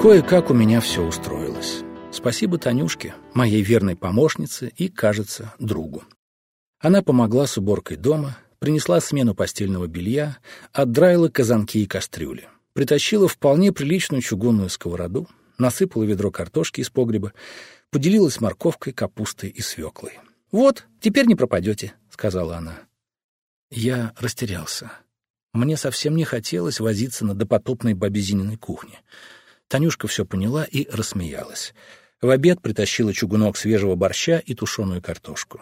Кое-как у меня все устроилось. Спасибо Танюшке, моей верной помощнице и, кажется, другу. Она помогла с уборкой дома, принесла смену постельного белья, отдраила казанки и кастрюли, притащила вполне приличную чугунную сковороду, насыпала ведро картошки из погреба, поделилась морковкой, капустой и свеклой. «Вот, теперь не пропадете», — сказала она. Я растерялся. Мне совсем не хотелось возиться на допотопной бабе кухне. Танюшка все поняла и рассмеялась. В обед притащила чугунок свежего борща и тушеную картошку.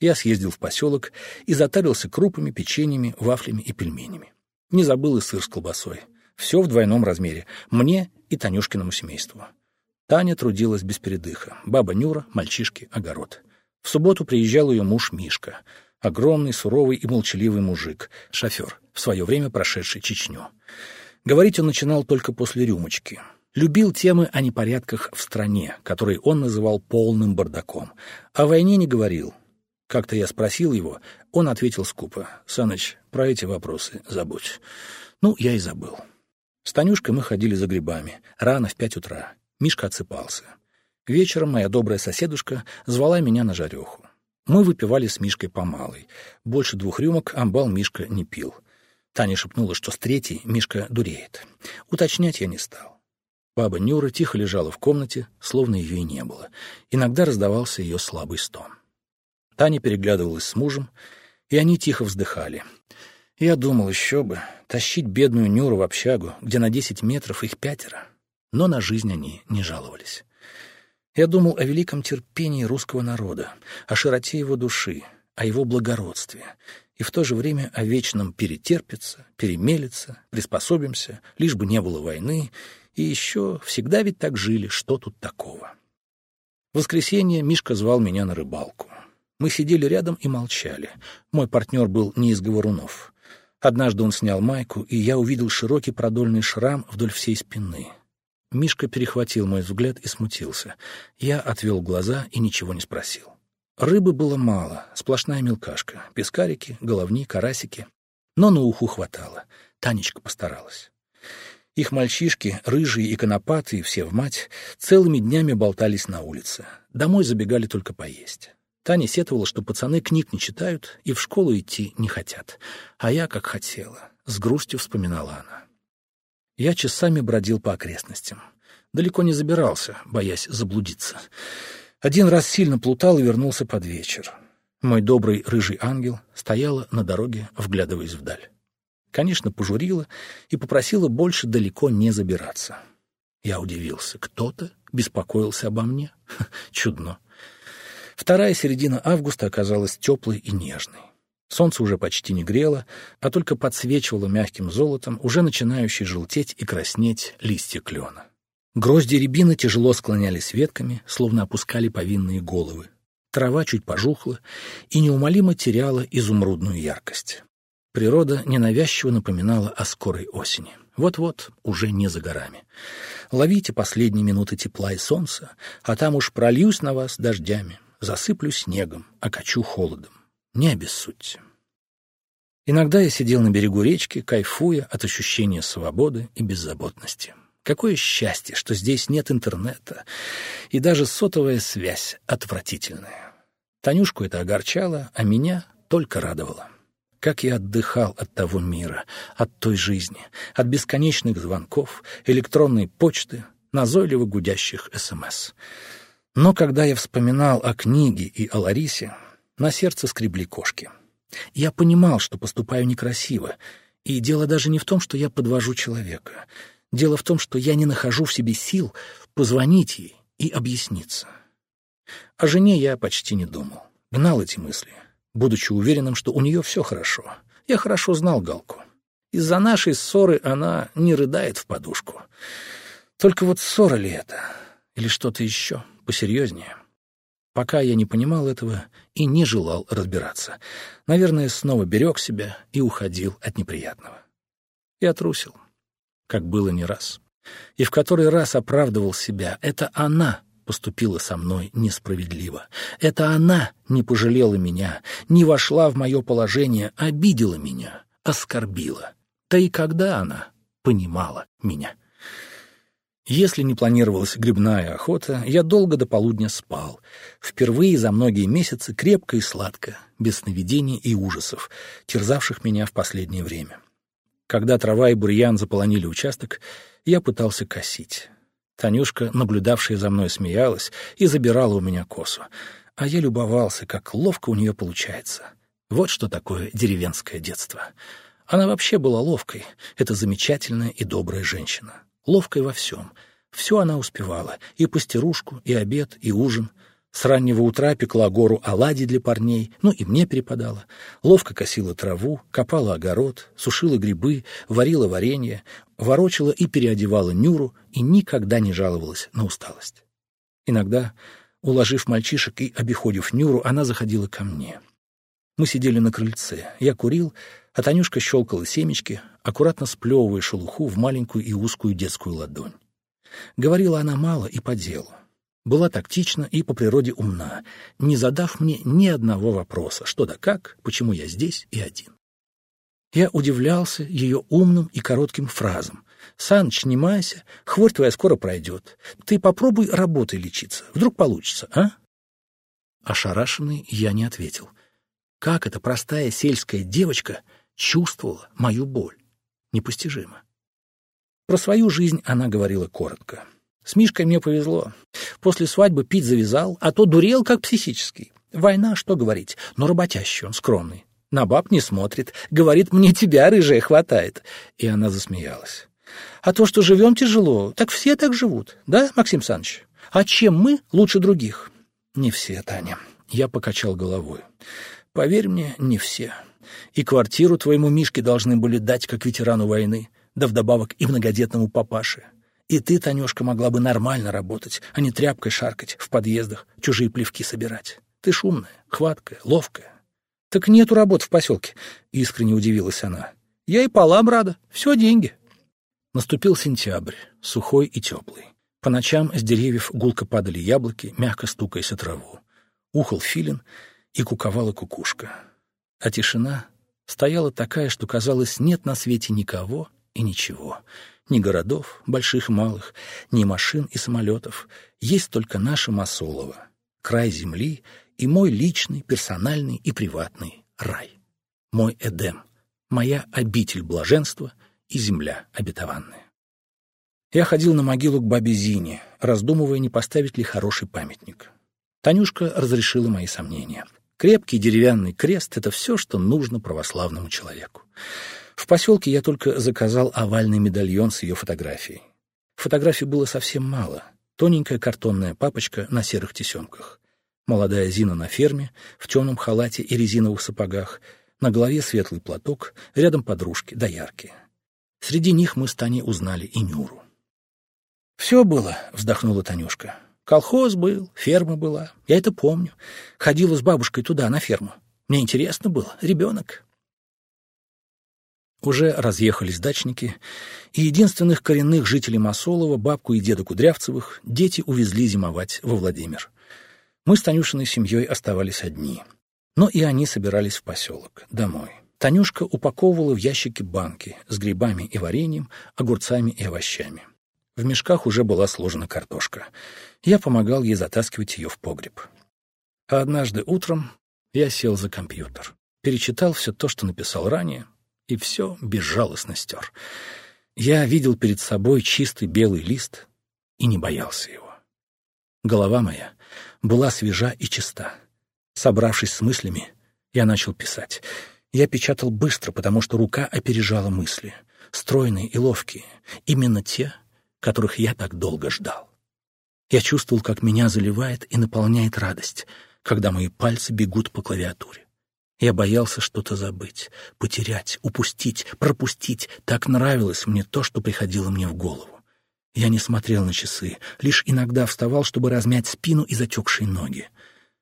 Я съездил в поселок и затарился крупами, печеньями, вафлями и пельменями. Не забыл и сыр с колбасой. Все в двойном размере. Мне и Танюшкиному семейству. Таня трудилась без передыха. Баба Нюра, мальчишки, огород. В субботу приезжал ее муж Мишка. Огромный, суровый и молчаливый мужик, шофер, в свое время прошедший Чечню. Говорить он начинал только после рюмочки. Любил темы о непорядках в стране, которые он называл полным бардаком. О войне не говорил. Как-то я спросил его, он ответил скупо. «Саныч, про эти вопросы забудь». Ну, я и забыл. С Танюшкой мы ходили за грибами. Рано, в пять утра. Мишка отсыпался. Вечером моя добрая соседушка звала меня на жареху. Мы выпивали с Мишкой по. Больше двух рюмок амбал Мишка не пил. Таня шепнула, что с третьей Мишка дуреет. Уточнять я не стал. Баба Нюра тихо лежала в комнате, словно ее и не было. Иногда раздавался ее слабый стон. Таня переглядывалась с мужем, и они тихо вздыхали. Я думал, еще бы, тащить бедную Нюру в общагу, где на десять метров их пятеро. Но на жизнь они не жаловались. Я думал о великом терпении русского народа, о широте его души, о его благородстве, и в то же время о вечном перетерпится, перемелится, приспособимся, лишь бы не было войны, и еще всегда ведь так жили, что тут такого. В воскресенье Мишка звал меня на рыбалку. Мы сидели рядом и молчали. Мой партнер был не из говорунов. Однажды он снял майку, и я увидел широкий продольный шрам вдоль всей спины — Мишка перехватил мой взгляд и смутился. Я отвел глаза и ничего не спросил. Рыбы было мало, сплошная мелкашка. Пескарики, головни, карасики. Но на уху хватало. Танечка постаралась. Их мальчишки, рыжие и конопатые, все в мать, целыми днями болтались на улице. Домой забегали только поесть. Таня сетовала, что пацаны книг не читают и в школу идти не хотят. А я как хотела. С грустью вспоминала она. Я часами бродил по окрестностям. Далеко не забирался, боясь заблудиться. Один раз сильно плутал и вернулся под вечер. Мой добрый рыжий ангел стояла на дороге, вглядываясь вдаль. Конечно, пожурила и попросила больше далеко не забираться. Я удивился. Кто-то беспокоился обо мне? Чудно. Вторая середина августа оказалась теплой и нежной. Солнце уже почти не грело, а только подсвечивало мягким золотом уже начинающие желтеть и краснеть листья клена. Грозди рябины тяжело склонялись ветками, словно опускали повинные головы. Трава чуть пожухла и неумолимо теряла изумрудную яркость. Природа ненавязчиво напоминала о скорой осени. Вот-вот, уже не за горами. Ловите последние минуты тепла и солнца, а там уж прольюсь на вас дождями, засыплю снегом, окачу холодом. Не обессудьте. Иногда я сидел на берегу речки, кайфуя от ощущения свободы и беззаботности. Какое счастье, что здесь нет интернета, и даже сотовая связь отвратительная. Танюшку это огорчало, а меня только радовало. Как я отдыхал от того мира, от той жизни, от бесконечных звонков, электронной почты, назойливо гудящих СМС. Но когда я вспоминал о книге и о Ларисе, на сердце скребли кошки. Я понимал, что поступаю некрасиво, и дело даже не в том, что я подвожу человека. Дело в том, что я не нахожу в себе сил позвонить ей и объясниться. О жене я почти не думал, гнал эти мысли, будучи уверенным, что у нее все хорошо. Я хорошо знал Галку. Из-за нашей ссоры она не рыдает в подушку. Только вот ссора ли это? Или что-то еще посерьезнее? Пока я не понимал этого и не желал разбираться. Наверное, снова берег себя и уходил от неприятного. Я трусил, как было не раз. И в который раз оправдывал себя. Это она поступила со мной несправедливо. Это она не пожалела меня, не вошла в мое положение, обидела меня, оскорбила. Да и когда она понимала меня? Если не планировалась грибная охота, я долго до полудня спал. Впервые за многие месяцы крепко и сладко, без сновидений и ужасов, терзавших меня в последнее время. Когда трава и бурьян заполонили участок, я пытался косить. Танюшка, наблюдавшая за мной, смеялась и забирала у меня косу. А я любовался, как ловко у нее получается. Вот что такое деревенское детство. Она вообще была ловкой. Это замечательная и добрая женщина ловкой во всем. Все она успевала, и пастерушку, и обед, и ужин. С раннего утра пекла гору оладий для парней, ну и мне перепадала. Ловко косила траву, копала огород, сушила грибы, варила варенье, ворочала и переодевала Нюру и никогда не жаловалась на усталость. Иногда, уложив мальчишек и обиходив Нюру, она заходила ко мне. Мы сидели на крыльце, я курил, а Танюшка щелкала семечки, аккуратно сплевывая шелуху в маленькую и узкую детскую ладонь. Говорила она мало и по делу. Была тактична и по природе умна, не задав мне ни одного вопроса, что да как, почему я здесь и один. Я удивлялся ее умным и коротким фразам. «Саныч, не майся, хворь твоя скоро пройдет. Ты попробуй работой лечиться, вдруг получится, а?» Ошарашенный я не ответил. Как эта простая сельская девочка чувствовала мою боль. Непостижимо. Про свою жизнь она говорила коротко. С Мишкой мне повезло. После свадьбы пить завязал, а то дурел как психический. Война, что говорить, но работящий он, скромный. На баб не смотрит, говорит, мне тебя, рыжая, хватает. И она засмеялась. А то, что живем тяжело, так все так живут, да, Максим Саныч? А чем мы лучше других? Не все, Таня. Я покачал головой. Поверь мне, не все. И квартиру твоему Мишке должны были дать, как ветерану войны, да вдобавок и многодетному папаше. И ты, Танюшка, могла бы нормально работать, а не тряпкой шаркать в подъездах, чужие плевки собирать. Ты шумная, хваткая, ловкая. Так нету работ в поселке, — искренне удивилась она. Я и полам рада, все деньги. Наступил сентябрь, сухой и теплый. По ночам с деревьев гулко падали яблоки, мягко стукаясь о траву. Ухал филин и куковала кукушка а тишина стояла такая, что, казалось, нет на свете никого и ничего. Ни городов, больших и малых, ни машин и самолетов. Есть только наша Масолова, край земли и мой личный, персональный и приватный рай. Мой Эдем, моя обитель блаженства и земля обетованная. Я ходил на могилу к бабе Зине, раздумывая, не поставить ли хороший памятник. Танюшка разрешила мои сомнения — Крепкий деревянный крест — это все, что нужно православному человеку. В поселке я только заказал овальный медальон с ее фотографией. Фотографий было совсем мало. Тоненькая картонная папочка на серых тесемках. Молодая Зина на ферме, в темном халате и резиновых сапогах, на голове светлый платок, рядом подружки, доярки. Среди них мы с Таней узнали и Нюру. «Все было», — вздохнула Танюшка. Колхоз был, ферма была. Я это помню. Ходила с бабушкой туда, на ферму. Мне интересно было. Ребенок. Уже разъехались дачники, и единственных коренных жителей Масолова, бабку и деда Кудрявцевых, дети увезли зимовать во Владимир. Мы с Танюшиной семьей оставались одни. Но и они собирались в поселок, домой. Танюшка упаковывала в ящики банки с грибами и вареньем, огурцами и овощами. В мешках уже была сложена картошка. Я помогал ей затаскивать ее в погреб. А однажды утром я сел за компьютер, перечитал все то, что написал ранее, и все безжалостно стер. Я видел перед собой чистый белый лист и не боялся его. Голова моя была свежа и чиста. Собравшись с мыслями, я начал писать. Я печатал быстро, потому что рука опережала мысли. Стройные и ловкие. Именно те, которых я так долго ждал. Я чувствовал, как меня заливает и наполняет радость, когда мои пальцы бегут по клавиатуре. Я боялся что-то забыть, потерять, упустить, пропустить. Так нравилось мне то, что приходило мне в голову. Я не смотрел на часы, лишь иногда вставал, чтобы размять спину и затекшие ноги.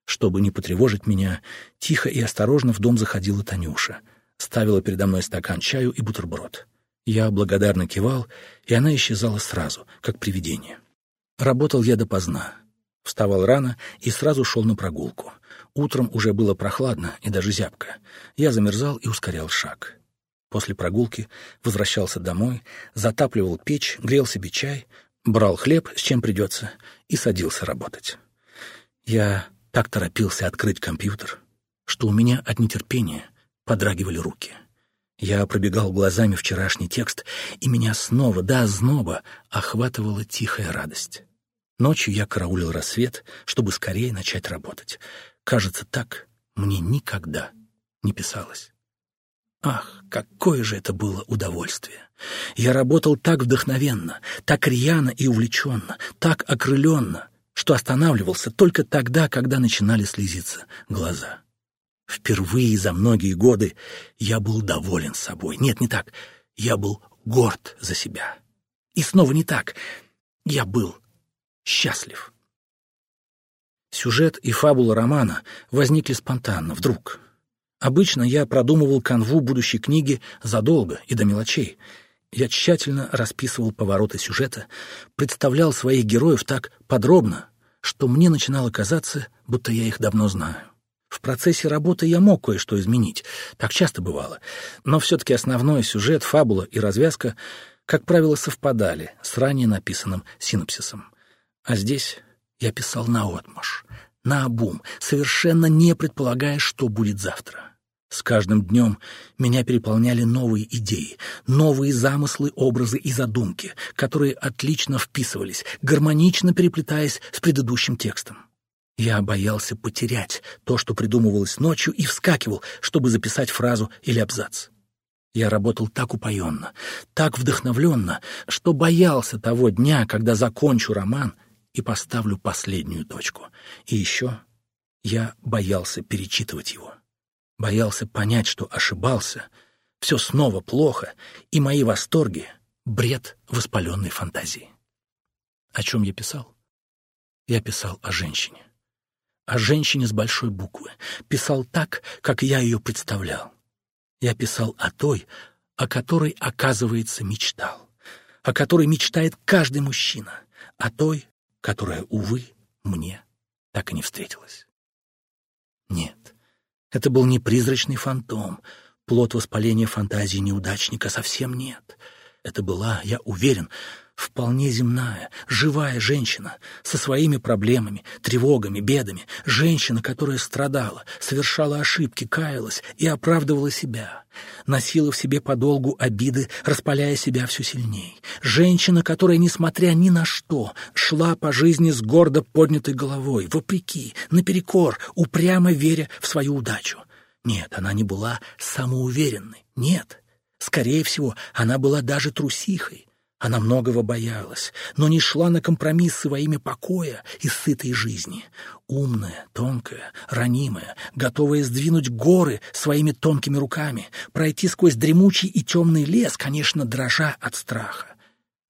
Чтобы не потревожить меня, тихо и осторожно в дом заходила Танюша. Ставила передо мной стакан чаю и бутерброд. Я благодарно кивал, и она исчезала сразу, как привидение. Работал я допоздна. Вставал рано и сразу шел на прогулку. Утром уже было прохладно и даже зябко. Я замерзал и ускорял шаг. После прогулки возвращался домой, затапливал печь, грел себе чай, брал хлеб, с чем придется, и садился работать. Я так торопился открыть компьютер, что у меня от нетерпения подрагивали руки. Я пробегал глазами вчерашний текст, и меня снова, до озноба, охватывала тихая радость. Ночью я караулил рассвет, чтобы скорее начать работать. Кажется, так мне никогда не писалось. Ах, какое же это было удовольствие! Я работал так вдохновенно, так рьяно и увлеченно, так окрыленно, что останавливался только тогда, когда начинали слезиться глаза. Впервые за многие годы я был доволен собой. Нет, не так. Я был горд за себя. И снова не так. Я был счастлив. Сюжет и фабула романа возникли спонтанно, вдруг. Обычно я продумывал канву будущей книги задолго и до мелочей. Я тщательно расписывал повороты сюжета, представлял своих героев так подробно, что мне начинало казаться, будто я их давно знаю. В процессе работы я мог кое-что изменить, так часто бывало, но все-таки основной сюжет, фабула и развязка, как правило, совпадали с ранее написанным синопсисом. А здесь я писал наотмашь, наобум, совершенно не предполагая, что будет завтра. С каждым днем меня переполняли новые идеи, новые замыслы, образы и задумки, которые отлично вписывались, гармонично переплетаясь с предыдущим текстом. Я боялся потерять то, что придумывалось ночью, и вскакивал, чтобы записать фразу или абзац. Я работал так упоенно, так вдохновленно, что боялся того дня, когда закончу роман и поставлю последнюю точку. И еще я боялся перечитывать его. Боялся понять, что ошибался, все снова плохо, и мои восторги — бред воспаленной фантазии. О чем я писал? Я писал о женщине о женщине с большой буквы. Писал так, как я ее представлял. Я писал о той, о которой, оказывается, мечтал, о которой мечтает каждый мужчина, о той, которая, увы, мне так и не встретилась. Нет, это был не призрачный фантом, плод воспаления фантазии неудачника совсем нет. Это была, я уверен, вполне земная, живая женщина со своими проблемами, тревогами, бедами, женщина, которая страдала, совершала ошибки, каялась и оправдывала себя, носила в себе подолгу обиды, распаляя себя все сильней, женщина, которая, несмотря ни на что, шла по жизни с гордо поднятой головой, вопреки, наперекор, упрямо веря в свою удачу. Нет, она не была самоуверенной, нет. Скорее всего, она была даже трусихой, она многого боялась, но не шла на компромиссы во имя покоя и сытой жизни. Умная, тонкая, ранимая, готовая сдвинуть горы своими тонкими руками, пройти сквозь дремучий и темный лес, конечно, дрожа от страха.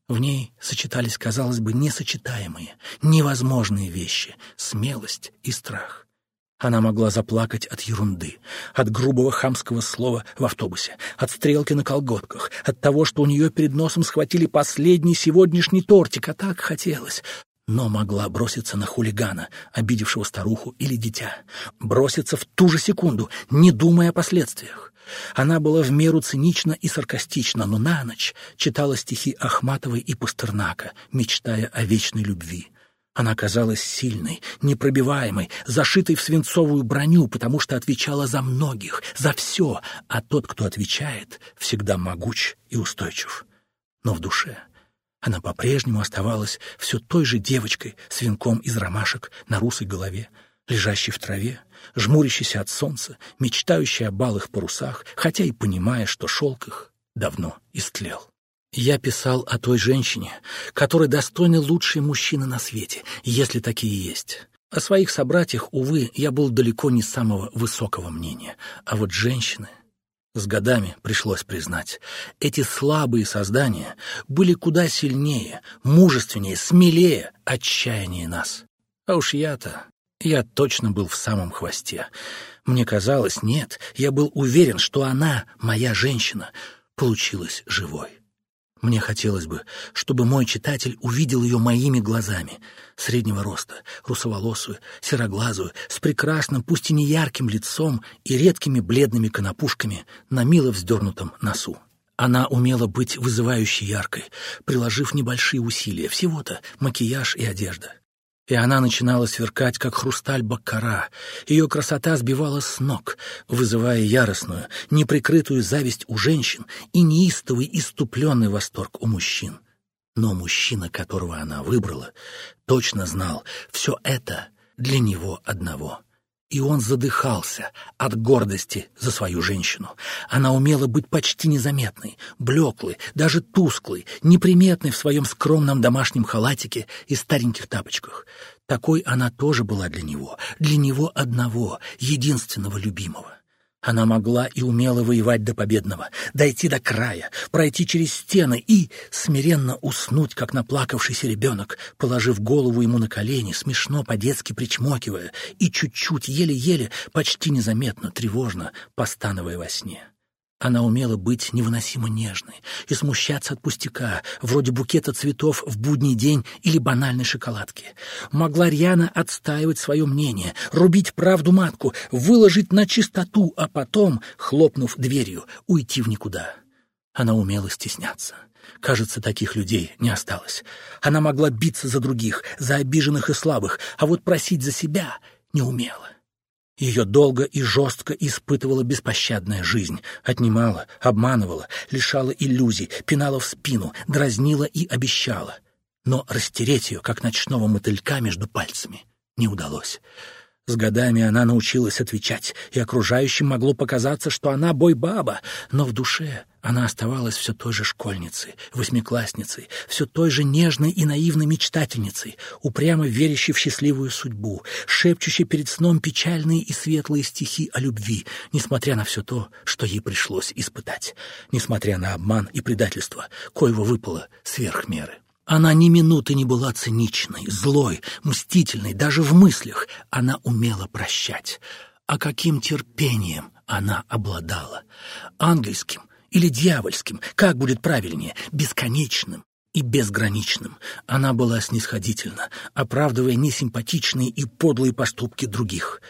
В ней сочетались, казалось бы, несочетаемые, невозможные вещи — смелость и страх. Она могла заплакать от ерунды, от грубого хамского слова в автобусе, от стрелки на колготках, от того, что у нее перед носом схватили последний сегодняшний тортик, а так хотелось. Но могла броситься на хулигана, обидевшего старуху или дитя. Броситься в ту же секунду, не думая о последствиях. Она была в меру цинична и саркастична, но на ночь читала стихи Ахматовой и Пастернака, мечтая о вечной любви. Она казалась сильной, непробиваемой, зашитой в свинцовую броню, потому что отвечала за многих, за все, а тот, кто отвечает, всегда могуч и устойчив. Но в душе она по-прежнему оставалась все той же девочкой с венком из ромашек на русой голове, лежащей в траве, жмурящейся от солнца, мечтающей о балых парусах, хотя и понимая, что шелк их давно истлел. Я писал о той женщине, которой достойны лучшие мужчины на свете, если такие есть. О своих собратьях, увы, я был далеко не самого высокого мнения. А вот женщины... С годами пришлось признать, эти слабые создания были куда сильнее, мужественнее, смелее, отчаяннее нас. А уж я-то, я точно был в самом хвосте. Мне казалось, нет, я был уверен, что она, моя женщина, получилась живой. Мне хотелось бы, чтобы мой читатель увидел ее моими глазами, среднего роста, русоволосую, сероглазую, с прекрасным, пусть и не ярким лицом и редкими бледными конопушками на мило вздернутом носу. Она умела быть вызывающей яркой, приложив небольшие усилия, всего-то макияж и одежда. И она начинала сверкать, как хрусталь баккара. Ее красота сбивала с ног, вызывая яростную, неприкрытую зависть у женщин и неистовый, иступленный восторг у мужчин. Но мужчина, которого она выбрала, точно знал, все это для него одного — и он задыхался от гордости за свою женщину. Она умела быть почти незаметной, блеклой, даже тусклой, неприметной в своем скромном домашнем халатике и стареньких тапочках. Такой она тоже была для него, для него одного, единственного любимого. Она могла и умела воевать до победного, дойти до края, пройти через стены и смиренно уснуть, как наплакавшийся ребенок, положив голову ему на колени, смешно по-детски причмокивая и чуть-чуть, еле-еле, почти незаметно, тревожно, постановая во сне. Она умела быть невыносимо нежной и смущаться от пустяка, вроде букета цветов в будний день или банальной шоколадки. Могла рьяно отстаивать свое мнение, рубить правду матку, выложить на чистоту, а потом, хлопнув дверью, уйти в никуда. Она умела стесняться. Кажется, таких людей не осталось. Она могла биться за других, за обиженных и слабых, а вот просить за себя не умела. Ее долго и жестко испытывала беспощадная жизнь, отнимала, обманывала, лишала иллюзий, пинала в спину, дразнила и обещала. Но растереть ее, как ночного мотылька между пальцами, не удалось. С годами она научилась отвечать, и окружающим могло показаться, что она бой-баба, но в душе она оставалась все той же школьницей, восьмиклассницей, все той же нежной и наивной мечтательницей, упрямо верящей в счастливую судьбу, шепчущей перед сном печальные и светлые стихи о любви, несмотря на все то, что ей пришлось испытать, несмотря на обман и предательство, коего выпало сверх меры. Она ни минуты не была циничной, злой, мстительной, даже в мыслях. Она умела прощать. А каким терпением она обладала? Ангельским или дьявольским, как будет правильнее, бесконечным и безграничным. Она была снисходительна, оправдывая несимпатичные и подлые поступки других.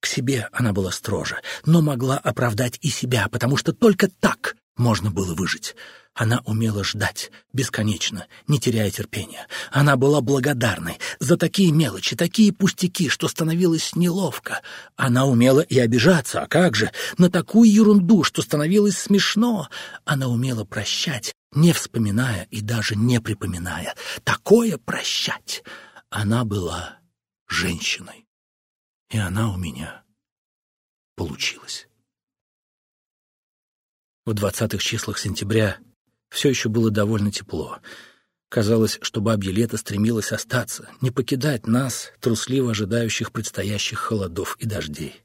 К себе она была строже, но могла оправдать и себя, потому что только так можно было выжить. Она умела ждать, бесконечно, не теряя терпения. Она была благодарной за такие мелочи, такие пустяки, что становилось неловко. Она умела и обижаться, а как же, на такую ерунду, что становилось смешно. Она умела прощать, не вспоминая и даже не припоминая. Такое прощать! Она была женщиной. И она у меня получилась. В двадцатых числах сентября все еще было довольно тепло. Казалось, что бабье лето стремилось остаться, не покидать нас, трусливо ожидающих предстоящих холодов и дождей.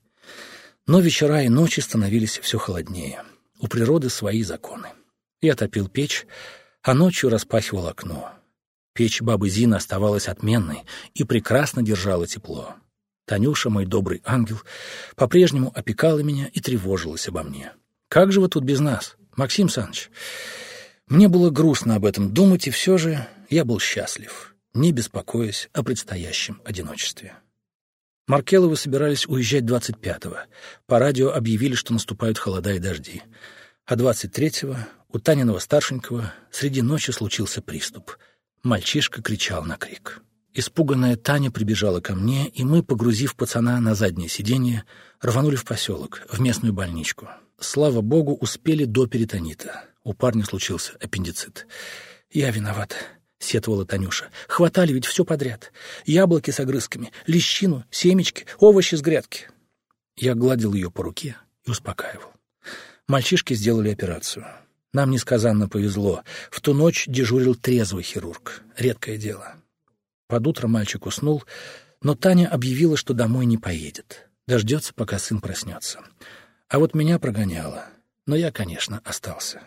Но вечера и ночи становились все холоднее. У природы свои законы. Я топил печь, а ночью распахивал окно. Печь бабы Зины оставалась отменной и прекрасно держала тепло. Танюша, мой добрый ангел, по-прежнему опекала меня и тревожилась обо мне. «Как же вы тут без нас, Максим Саныч?» Мне было грустно об этом думать, и все же я был счастлив, не беспокоясь о предстоящем одиночестве. Маркеловы собирались уезжать 25-го. По радио объявили, что наступают холода и дожди. А 23-го у Таниного старшенького среди ночи случился приступ. Мальчишка кричал на крик. Испуганная Таня прибежала ко мне, и мы, погрузив пацана на заднее сиденье, рванули в поселок, в местную больничку. Слава богу, успели до перитонита. У парня случился аппендицит. «Я виноват», — сетовала Танюша. «Хватали ведь все подряд. Яблоки с огрызками, лещину, семечки, овощи с грядки». Я гладил ее по руке и успокаивал. Мальчишки сделали операцию. Нам несказанно повезло. В ту ночь дежурил трезвый хирург. Редкое дело. Под утро мальчик уснул, но Таня объявила, что домой не поедет. Дождется, пока сын проснется. А вот меня прогоняло. Но я, конечно, остался.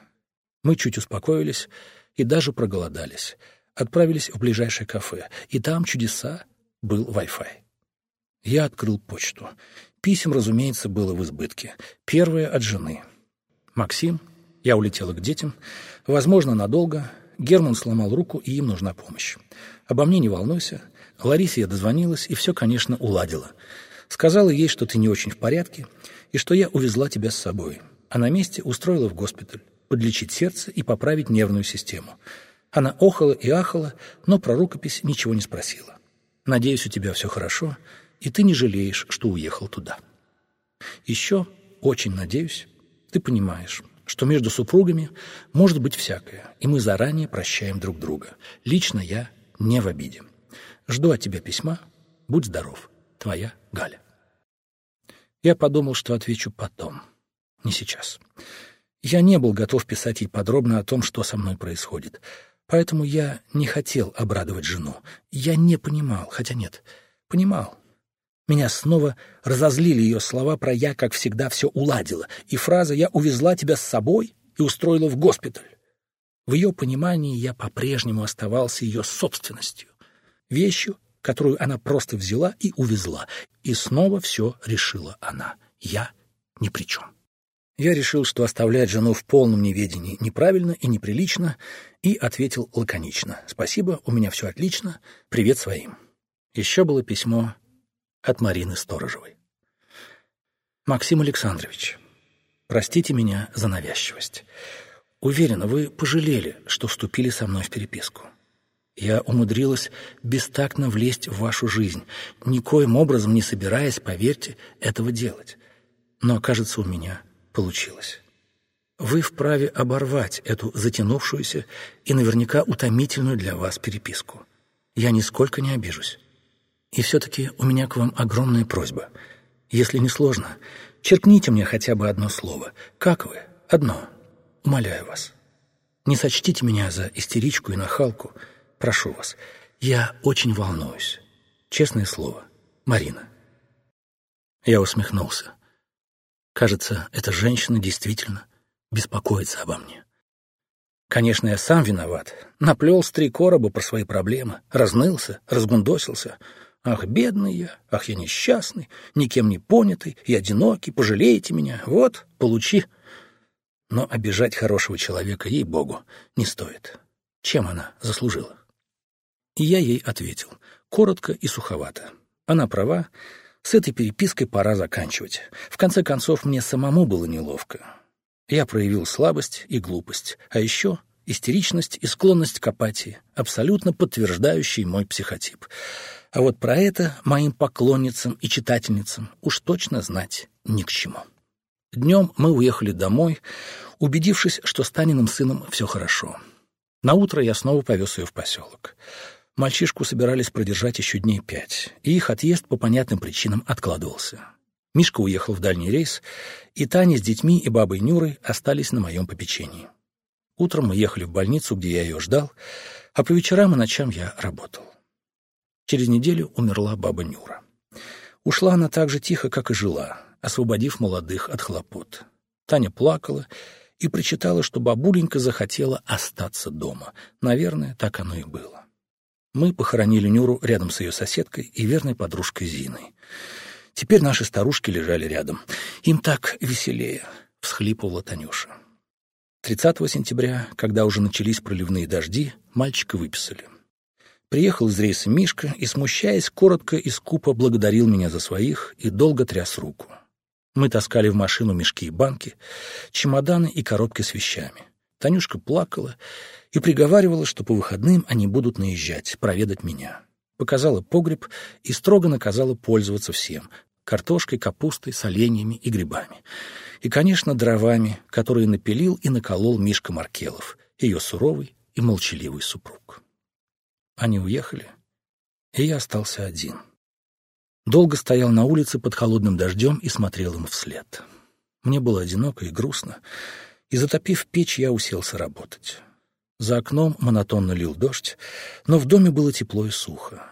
Мы чуть успокоились и даже проголодались. Отправились в ближайшее кафе, и там чудеса был Wi-Fi. Я открыл почту. Писем, разумеется, было в избытке. Первое от жены. «Максим, я улетела к детям. Возможно, надолго. Герман сломал руку, и им нужна помощь. Обо мне не волнуйся. Ларисе я дозвонилась, и все, конечно, уладила. Сказала ей, что ты не очень в порядке, и что я увезла тебя с собой. А на месте устроила в госпиталь. подлечить сердце и поправить нервную систему. Она охала и ахала, но про рукопись ничего не спросила. Надеюсь, у тебя все хорошо, и ты не жалеешь, что уехал туда. Еще очень надеюсь, ты понимаешь, что между супругами может быть всякое, и мы заранее прощаем друг друга. Лично я не в обиде. Жду от тебя письма. Будь здоров. Твоя Галя. Я подумал, что отвечу потом, не сейчас. Я не был готов писать ей подробно о том, что со мной происходит. Поэтому я не хотел обрадовать жену. Я не понимал, хотя нет, понимал. Меня снова разозлили ее слова про «я, как всегда, все уладила» и фраза «я увезла тебя с собой и устроила в госпиталь». В ее понимании я по-прежнему оставался ее собственностью, вещью, которую она просто взяла и увезла, и снова все решила она. Я ни при чем. Я решил, что оставлять жену в полном неведении неправильно и неприлично, и ответил лаконично. «Спасибо, у меня все отлично. Привет своим». Еще было письмо от Марины Сторожевой. «Максим Александрович, простите меня за навязчивость. Уверена, вы пожалели, что вступили со мной в переписку. Я умудрилась бестактно влезть в вашу жизнь, никоим образом не собираясь, поверьте, этого делать. Но, кажется, у меня получилось. Вы вправе оборвать эту затянувшуюся и наверняка утомительную для вас переписку. Я нисколько не обижусь. И все-таки у меня к вам огромная просьба. Если не сложно, черкните мне хотя бы одно слово. Как вы? Одно. Умоляю вас. Не сочтите меня за истеричку и нахалку. Прошу вас. Я очень волнуюсь. Честное слово. Марина. Я усмехнулся. Кажется, эта женщина действительно беспокоится обо мне. Конечно, я сам виноват. Наплел с три короба про свои проблемы, разнылся, разгундосился — Ах, бедный я, ах, я несчастный, никем не понятый и одинокий, пожалейте меня, вот, получи. Но обижать хорошего человека, ей-богу, не стоит. Чем она заслужила? И я ей ответил, коротко и суховато. Она права, с этой перепиской пора заканчивать. В конце концов, мне самому было неловко. Я проявил слабость и глупость, а еще истеричность и склонность к апатии, абсолютно подтверждающие мой психотип — а вот про это моим поклонницам и читательницам уж точно знать ни к чему. Днем мы уехали домой, убедившись, что с Таниным сыном все хорошо. На утро я снова повез ее в поселок. Мальчишку собирались продержать еще дней пять, и их отъезд по понятным причинам откладывался. Мишка уехал в дальний рейс, и Таня с детьми и бабой Нюрой остались на моем попечении. Утром мы ехали в больницу, где я ее ждал, а по вечерам и ночам я работал. Через неделю умерла баба Нюра. Ушла она так же тихо, как и жила, освободив молодых от хлопот. Таня плакала и причитала, что бабуленька захотела остаться дома. Наверное, так оно и было. Мы похоронили Нюру рядом с ее соседкой и верной подружкой Зиной. Теперь наши старушки лежали рядом. Им так веселее, — всхлипывала Танюша. 30 сентября, когда уже начались проливные дожди, мальчика выписали. Приехал из рейса Мишка и, смущаясь, коротко и скупо благодарил меня за своих и долго тряс руку. Мы таскали в машину мешки и банки, чемоданы и коробки с вещами. Танюшка плакала и приговаривала, что по выходным они будут наезжать, проведать меня. Показала погреб и строго наказала пользоваться всем — картошкой, капустой, соленьями и грибами. И, конечно, дровами, которые напилил и наколол Мишка Маркелов, ее суровый и молчаливый супруг. Они уехали, и я остался один. Долго стоял на улице под холодным дождем и смотрел им вслед. Мне было одиноко и грустно, и, затопив печь, я уселся работать. За окном монотонно лил дождь, но в доме было тепло и сухо.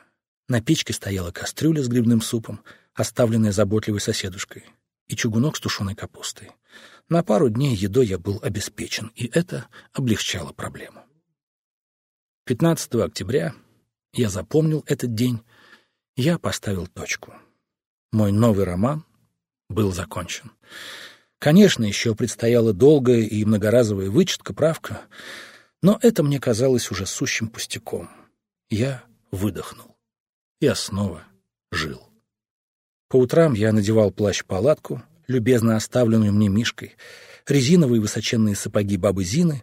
На печке стояла кастрюля с грибным супом, оставленная заботливой соседушкой, и чугунок с тушеной капустой. На пару дней едой я был обеспечен, и это облегчало проблему. 15 октября я запомнил этот день, я поставил точку. Мой новый роман был закончен. Конечно, еще предстояла долгая и многоразовая вычетка, правка, но это мне казалось уже сущим пустяком. Я выдохнул. Я снова жил. По утрам я надевал плащ-палатку, любезно оставленную мне Мишкой, резиновые высоченные сапоги бабы Зины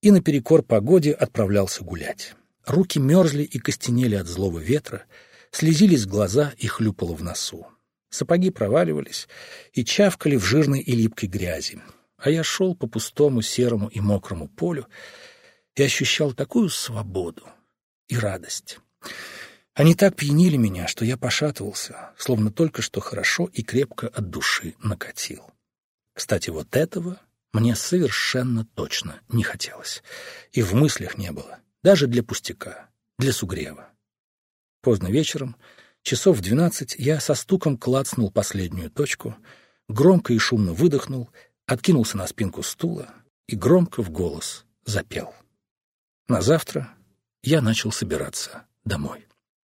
и наперекор погоде отправлялся гулять. Руки мерзли и костенели от злого ветра, слезились глаза и хлюпало в носу. Сапоги проваливались и чавкали в жирной и липкой грязи. А я шел по пустому серому и мокрому полю и ощущал такую свободу и радость. Они так пьянили меня, что я пошатывался, словно только что хорошо и крепко от души накатил. Кстати, вот этого мне совершенно точно не хотелось. И в мыслях не было, даже для пустяка, для сугрева. Поздно вечером, часов в двенадцать, я со стуком клацнул последнюю точку, громко и шумно выдохнул, откинулся на спинку стула и громко в голос запел. На завтра я начал собираться домой.